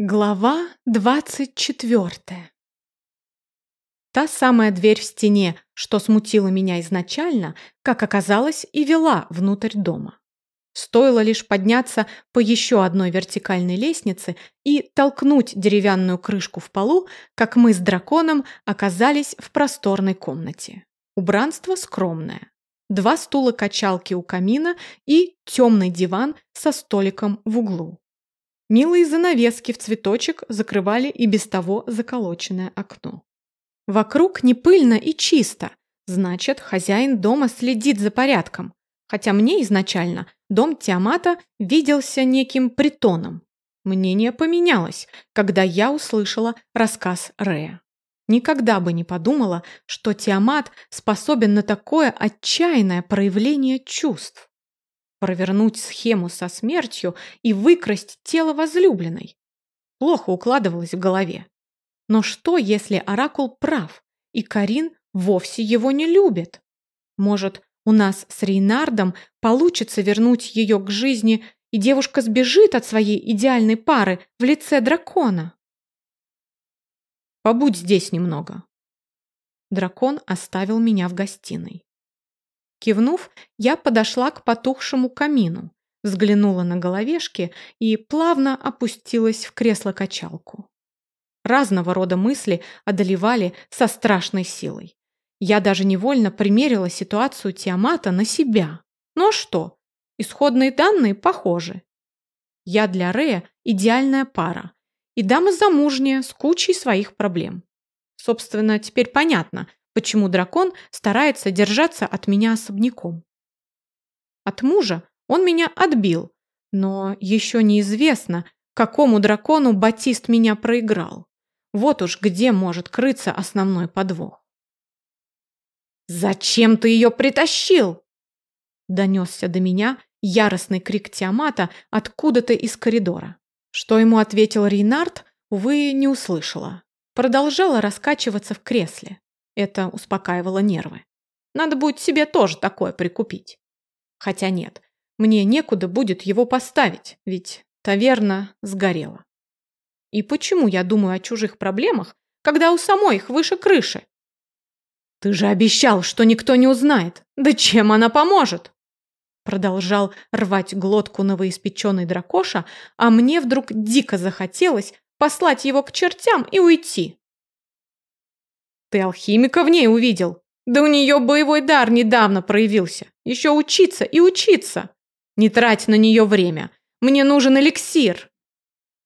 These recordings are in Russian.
Глава двадцать четвертая Та самая дверь в стене, что смутила меня изначально, как оказалось, и вела внутрь дома. Стоило лишь подняться по еще одной вертикальной лестнице и толкнуть деревянную крышку в полу, как мы с драконом оказались в просторной комнате. Убранство скромное. Два стула-качалки у камина и темный диван со столиком в углу. Милые занавески в цветочек закрывали и без того заколоченное окно. Вокруг не пыльно и чисто, значит, хозяин дома следит за порядком, хотя мне изначально дом Тиамата виделся неким притоном. Мнение поменялось, когда я услышала рассказ Рея. Никогда бы не подумала, что Тиамат способен на такое отчаянное проявление чувств провернуть схему со смертью и выкрасть тело возлюбленной. Плохо укладывалось в голове. Но что, если Оракул прав, и Карин вовсе его не любит? Может, у нас с Рейнардом получится вернуть ее к жизни, и девушка сбежит от своей идеальной пары в лице дракона? Побудь здесь немного. Дракон оставил меня в гостиной. Кивнув, я подошла к потухшему камину, взглянула на головешки и плавно опустилась в кресло-качалку. Разного рода мысли одолевали со страшной силой. Я даже невольно примерила ситуацию Тиамата на себя. Ну а что? Исходные данные похожи. Я для Рея идеальная пара. И дама замужняя с кучей своих проблем. Собственно, теперь понятно, почему дракон старается держаться от меня особняком. От мужа он меня отбил, но еще неизвестно, какому дракону Батист меня проиграл. Вот уж где может крыться основной подвох. «Зачем ты ее притащил?» Донесся до меня яростный крик Тиамата откуда-то из коридора. Что ему ответил Рейнард, увы, не услышала. Продолжала раскачиваться в кресле. Это успокаивало нервы. Надо будет себе тоже такое прикупить. Хотя нет, мне некуда будет его поставить, ведь таверна сгорела. И почему я думаю о чужих проблемах, когда у самой их выше крыши? Ты же обещал, что никто не узнает. Да чем она поможет? Продолжал рвать глотку новоиспеченный дракоша, а мне вдруг дико захотелось послать его к чертям и уйти. Ты алхимика в ней увидел? Да у нее боевой дар недавно проявился. Еще учиться и учиться. Не трать на нее время. Мне нужен эликсир.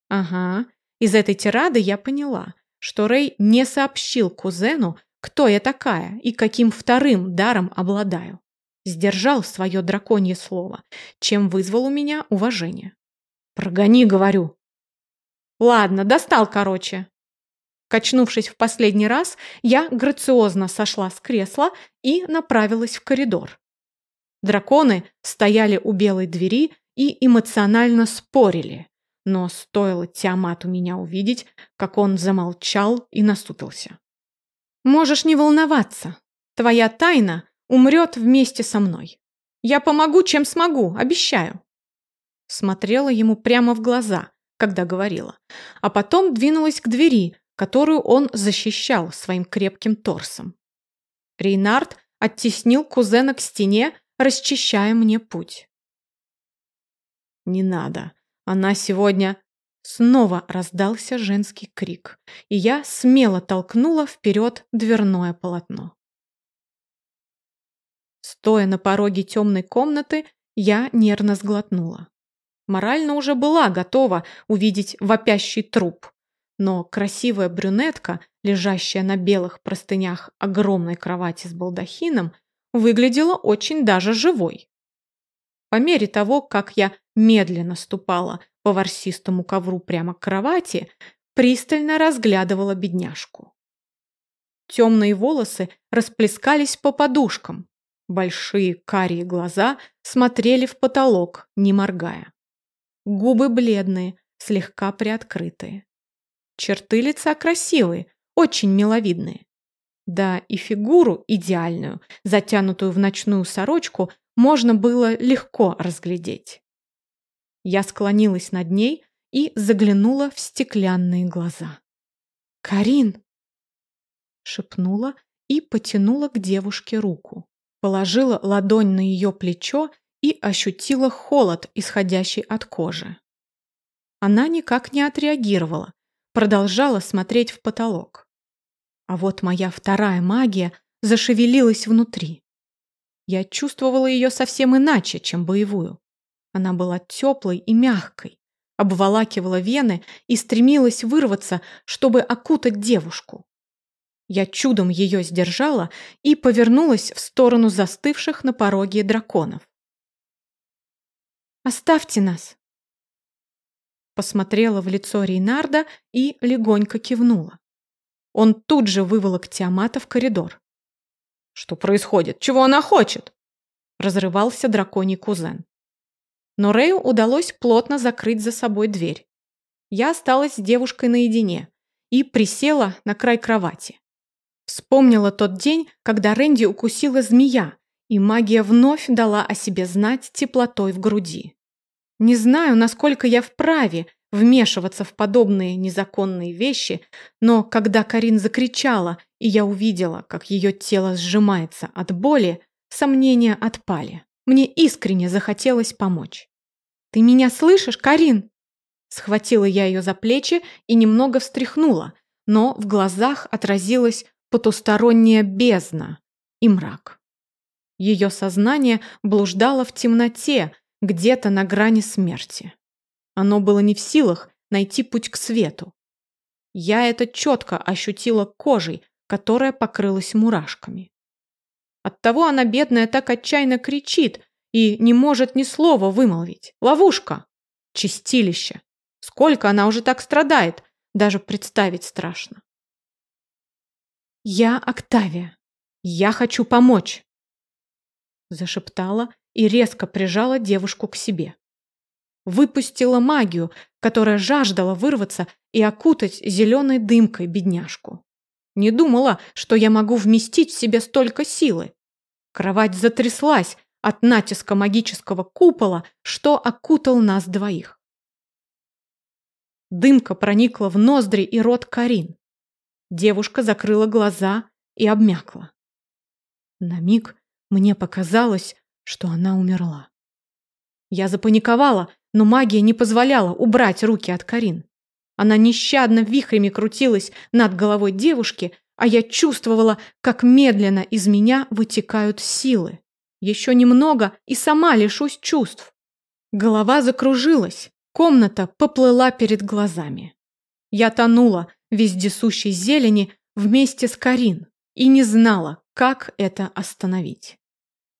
Ага, из этой тирады я поняла, что Рэй не сообщил кузену, кто я такая и каким вторым даром обладаю. Сдержал свое драконье слово, чем вызвал у меня уважение. «Прогони, говорю». «Ладно, достал, короче. Качнувшись в последний раз, я грациозно сошла с кресла и направилась в коридор. Драконы стояли у белой двери и эмоционально спорили, но стоило Тиамату меня увидеть, как он замолчал и наступился. «Можешь не волноваться. Твоя тайна умрет вместе со мной. Я помогу, чем смогу, обещаю». Смотрела ему прямо в глаза, когда говорила, а потом двинулась к двери, которую он защищал своим крепким торсом. Рейнард оттеснил кузена к стене, расчищая мне путь. «Не надо. Она сегодня...» Снова раздался женский крик, и я смело толкнула вперед дверное полотно. Стоя на пороге темной комнаты, я нервно сглотнула. Морально уже была готова увидеть вопящий труп, но красивая брюнетка, лежащая на белых простынях огромной кровати с балдахином, выглядела очень даже живой. По мере того, как я медленно ступала по ворсистому ковру прямо к кровати, пристально разглядывала бедняжку. Темные волосы расплескались по подушкам, большие карие глаза смотрели в потолок, не моргая. Губы бледные, слегка приоткрытые. Черты лица красивые, очень миловидные. Да и фигуру идеальную, затянутую в ночную сорочку, можно было легко разглядеть. Я склонилась над ней и заглянула в стеклянные глаза. «Карин!» — шепнула и потянула к девушке руку. Положила ладонь на ее плечо и ощутила холод, исходящий от кожи. Она никак не отреагировала, продолжала смотреть в потолок. А вот моя вторая магия зашевелилась внутри. Я чувствовала ее совсем иначе, чем боевую. Она была теплой и мягкой, обволакивала вены и стремилась вырваться, чтобы окутать девушку. Я чудом ее сдержала и повернулась в сторону застывших на пороге драконов. «Оставьте нас!» Посмотрела в лицо Рейнарда и легонько кивнула. Он тут же выволок Тиамата в коридор. «Что происходит? Чего она хочет?» Разрывался драконий кузен. Но Рэю удалось плотно закрыть за собой дверь. Я осталась с девушкой наедине и присела на край кровати. Вспомнила тот день, когда Рэнди укусила змея, и магия вновь дала о себе знать теплотой в груди. Не знаю, насколько я вправе вмешиваться в подобные незаконные вещи, но когда Карин закричала, и я увидела, как ее тело сжимается от боли, сомнения отпали. Мне искренне захотелось помочь. «Ты меня слышишь, Карин?» Схватила я ее за плечи и немного встряхнула, но в глазах отразилась потусторонняя бездна и мрак. Ее сознание блуждало в темноте, где-то на грани смерти. Оно было не в силах найти путь к свету. Я это четко ощутила кожей, которая покрылась мурашками. Оттого она, бедная, так отчаянно кричит и не может ни слова вымолвить. Ловушка! Чистилище! Сколько она уже так страдает, даже представить страшно. «Я Октавия. Я хочу помочь!» Зашептала и резко прижала девушку к себе. Выпустила магию, которая жаждала вырваться и окутать зеленой дымкой бедняжку. Не думала, что я могу вместить в себе столько силы. Кровать затряслась от натиска магического купола, что окутал нас двоих. Дымка проникла в ноздри и рот Карин. Девушка закрыла глаза и обмякла. На миг мне показалось, что она умерла. Я запаниковала, но магия не позволяла убрать руки от Карин. Она нещадно вихрями крутилась над головой девушки, а я чувствовала, как медленно из меня вытекают силы. Еще немного и сама лишусь чувств. Голова закружилась, комната поплыла перед глазами. Я тонула в вездесущей зелени вместе с Карин и не знала, как это остановить.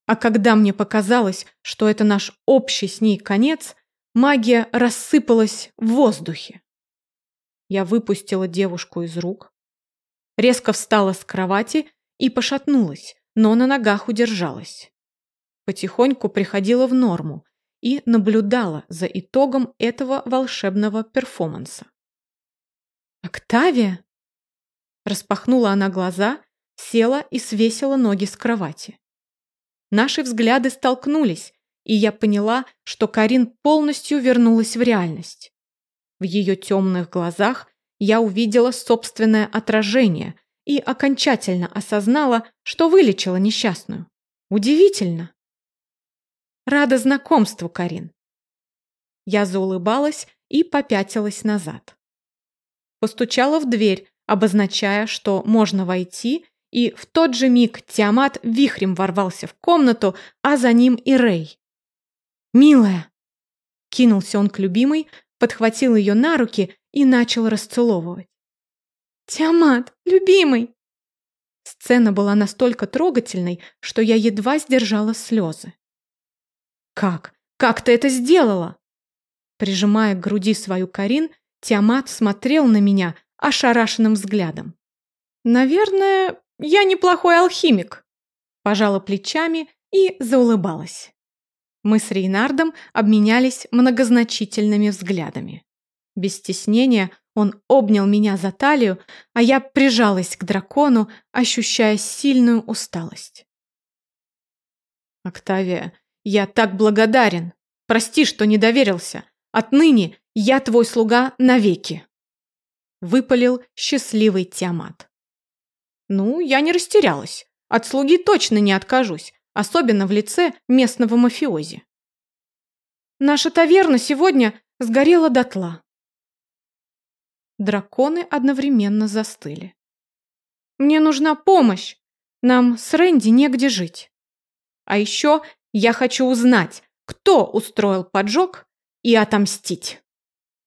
А когда мне показалось, что это наш общий с ней конец, магия рассыпалась в воздухе. Я выпустила девушку из рук, резко встала с кровати и пошатнулась, но на ногах удержалась. Потихоньку приходила в норму и наблюдала за итогом этого волшебного перформанса. «Октавия?» Распахнула она глаза, села и свесила ноги с кровати. Наши взгляды столкнулись, и я поняла, что Карин полностью вернулась в реальность. В ее темных глазах я увидела собственное отражение и окончательно осознала, что вылечила несчастную. Удивительно. Рада знакомству, Карин. Я заулыбалась и попятилась назад. Постучала в дверь, обозначая, что можно войти, и в тот же миг Тиамат вихрем ворвался в комнату, а за ним и Рэй. «Милая!» Кинулся он к любимой, подхватил ее на руки и начал расцеловывать. «Тиамат, любимый!» Сцена была настолько трогательной, что я едва сдержала слезы. «Как? Как ты это сделала?» Прижимая к груди свою Карин, Тиамат смотрел на меня ошарашенным взглядом. «Наверное, я неплохой алхимик», – пожала плечами и заулыбалась. Мы с Рейнардом обменялись многозначительными взглядами. Без стеснения он обнял меня за талию, а я прижалась к дракону, ощущая сильную усталость. «Октавия, я так благодарен. Прости, что не доверился. Отныне я твой слуга навеки!» Выпалил счастливый Тиамат. Ну, я не растерялась. От слуги точно не откажусь, особенно в лице местного мафиози. Наша таверна сегодня сгорела дотла. Драконы одновременно застыли. Мне нужна помощь. Нам с Рэнди негде жить. А еще я хочу узнать, кто устроил поджог и отомстить.